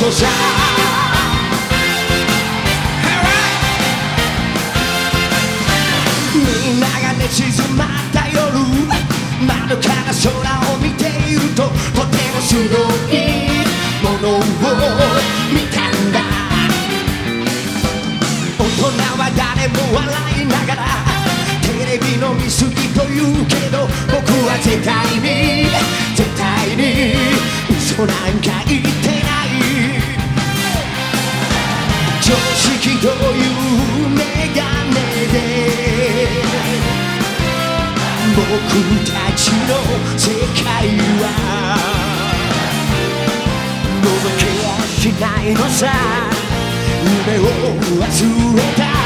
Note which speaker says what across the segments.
Speaker 1: ことさみんなが寝静まった夜窓から空を見ているととてもすごいものを見たんだ。大人は誰も笑いながらテレビの見過ぎと言うけど僕は絶対に絶対に嘘なんかない。というメガネで僕たちの世界は。覗けやしないのさ。夢を忘れた。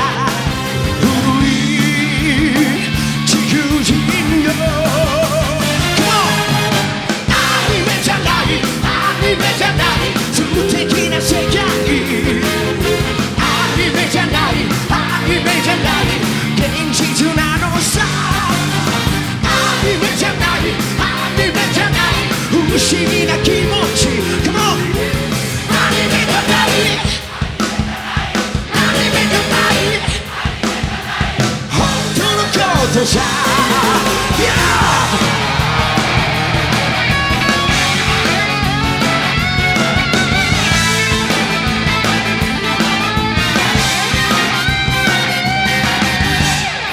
Speaker 1: とさ Yeah!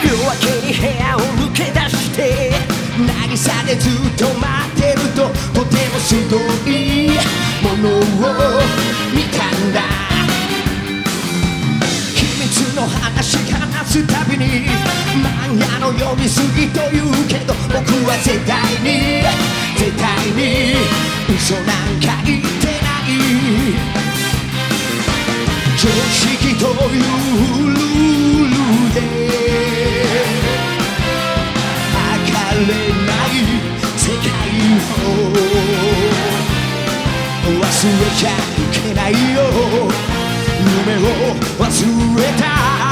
Speaker 1: 夜明けに部屋を抜け出して渚でずっと待と言うけど僕は絶対に絶対に嘘なんか言ってない常識というルールで測れない世界を忘れちゃいけないよ。夢を忘れた。